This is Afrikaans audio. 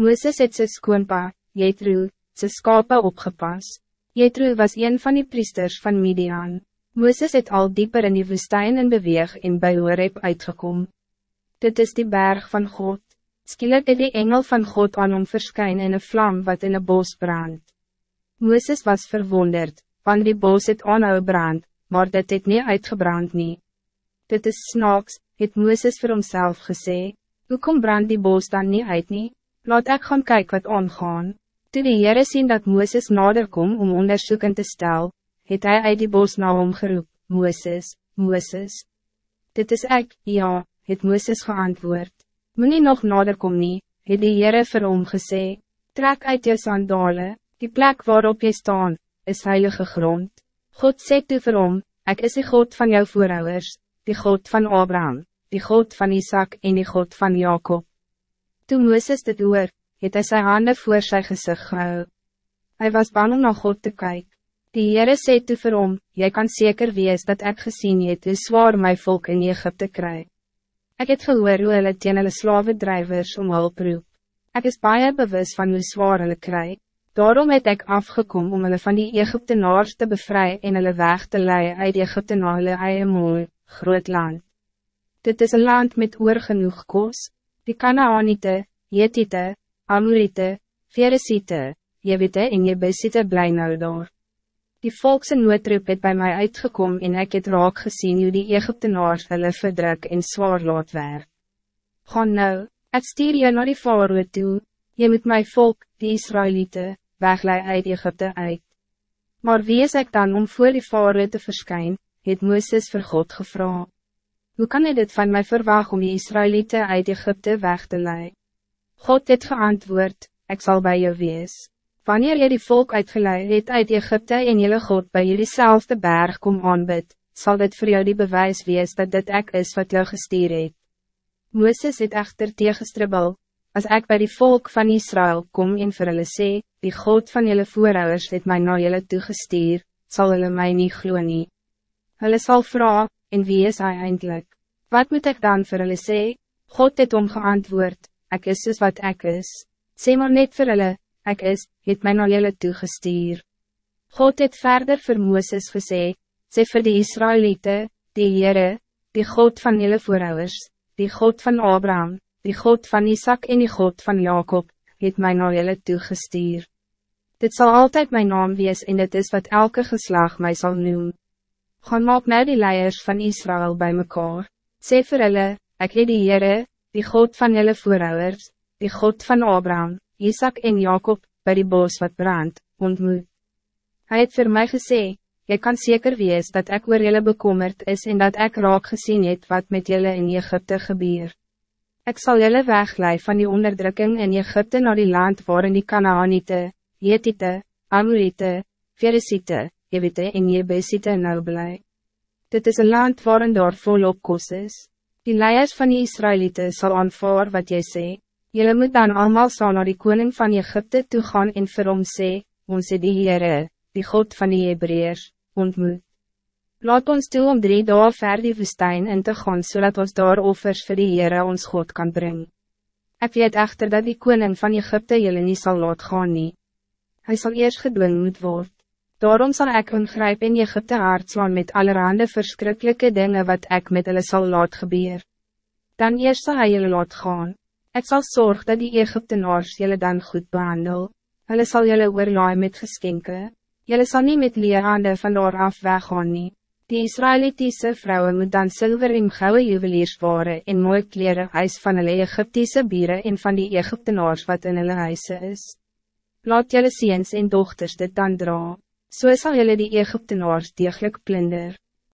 Mooses het sy skoonpa, Jethro, sy skape opgepas. Jethro was een van die priesters van Midian. Mooses het al dieper in die woestijn in beweeg en by Horeb uitgekom. Dit is die berg van God. Skielik het die engel van God aan hom verskyn in een vlam wat in een bos brand. Mooses was verwonderd, want die bos het aanhou brand, maar dit het niet uitgebrand nie. Dit is snaaks, het Mooses vir homself gesê, Hoekom brand die bos dan niet uit nie? Laat ek gaan kyk wat aangaan. Toe die Heere sien dat Mooses nader kom om onderzoeken te stel, het hij uit die bos na hom geroep, Mooses, Mooses. Dit is ek, ja, het Mooses geantwoord. Moenie nog nader kom nie, het die Heere vir hom gesê, trek uit jou sandale, die plek waarop jy staan, is heilige grond. God sê toe vir hom, ek is die God van jou voorouders, die God van Abraham, die God van Isaac en die God van Jacob. Toen Mooses dit hoor, het hy sy hande voor sy gezicht gehou. Hy was bang om na God te kijken. Die Heere sê toe vir hom, jy kan zeker wees dat ik gezien het hoe zwaar my volk in Egypte kry. Ik het gehoor hoe hulle teen hulle slavedrijvers om hulp roep. Ek is baie bewus van hoe zwaar hulle kry. Daarom het ik afgekom om hulle van die Egyptenaars te bevrijden en hulle weg te leiden uit Egypte na hulle eie mooi, groot land. Dit is een land met oor genoeg kos, die Kanaanite, Jetite, Amorite, Veresite, Jebite en Jebesite bly nou daar. Die volkse noodroep het bij mij uitgekom en ik het raak gezien hoe die Egyptenaars hulle verdruk en zwaar laat werk. Ga nou, ek stuur je naar die faroe toe, je moet mijn volk, die Israëlieten, weglei uit Egypte uit. Maar wie is ik dan om voor die faroe te verschijnen? het Mooses vir God gevra. Hoe kan hij dit van mij verwachten om die Israëlieten uit Egypte weg te leiden? God het geantwoord, ik zal bij je wees. Wanneer jy die volk uitgeleid het uit Egypte en jylle God bij jullie zelfde berg kom aanbid, zal dit voor jou die bewijs wees dat dit ek is wat jou gestuur het. Mooses het echter tegenstribbel, als ik bij die volk van Israël kom en vir hulle sê, die God van jullie voorouders het mij naar jullie toegestuur, zal hulle mij niet glo nie. Hulle sal vraag, en wie is hij eindelijk? Wat moet ik dan vir hulle sê? God het om geantwoord, ek is soos wat ek is. Sê maar net vir hulle, ik is, het mij naar jullie toegestuur. God het verder vir Mooses gesê, sê vir die Israëlieten, die Heere, die God van jullie voorouders, die God van Abraham, die God van Isaac en die God van Jacob, het mij naar jullie toegestuur. Dit zal altijd mijn naam wees en dit is wat elke geslag mij zal noemen. Gaan maak nou die leiers van Israël bij mekaar, sê vir hulle, ek het die Heere, die God van jullie voorouders, die God van Abraham, Isaac en Jacob, bij die bos wat brand, ontmoet. Hij het voor mij gezegd, je kan zeker wees dat ik oor jullie bekommerd is en dat ik raak gezien het wat met jullie in Egypte gebeur. Ik zal jullie wegleiden van die onderdrukking in Egypte naar die land waarin die Canaanite, Jetite, Amorite, Veresite, Jebite en Jebesite nou blij. Dit is een land waarin daar volop kos is. Die leiers van die Israëlieten zal aanvaar wat jij zegt. Jullie moet dan allemaal saam naar die koning van Egypte toe gaan en vir hom sê, ons het die Heere, die God van die Hebreërs, ontmoet. Laat ons toe om drie dagen ver die woestijn in te gaan, zodat ons daar offers vir die Heere ons God kan brengen. Ik weet echter dat die koning van Egypte jullie niet zal laat gaan nie. Hy sal eerst gedwing moet word. Daarom zal ik ongrijp in Egypte aardslaan met allerhande verschrikkelijke dingen wat ik met hulle sal laat gebeur. Dan eerst zal hij jullie laat gaan. Ik zal zorgen dat die Egyptenaars jullie dan goed behandel. Hulle zal jullie oorlaai met geskenke. Jullie zal niet met leerhande van daar af weggaan nie. Die Israëlitische vrouwen moet dan zilver en gouden juwelierswaren en mooi kleren huis van hulle Egyptische bieren en van die Egyptenaars wat in hulle huise is. Laat jullie ziens en dochters dit dan dra. So sal jullie die Egyptenaars degelijk plunder.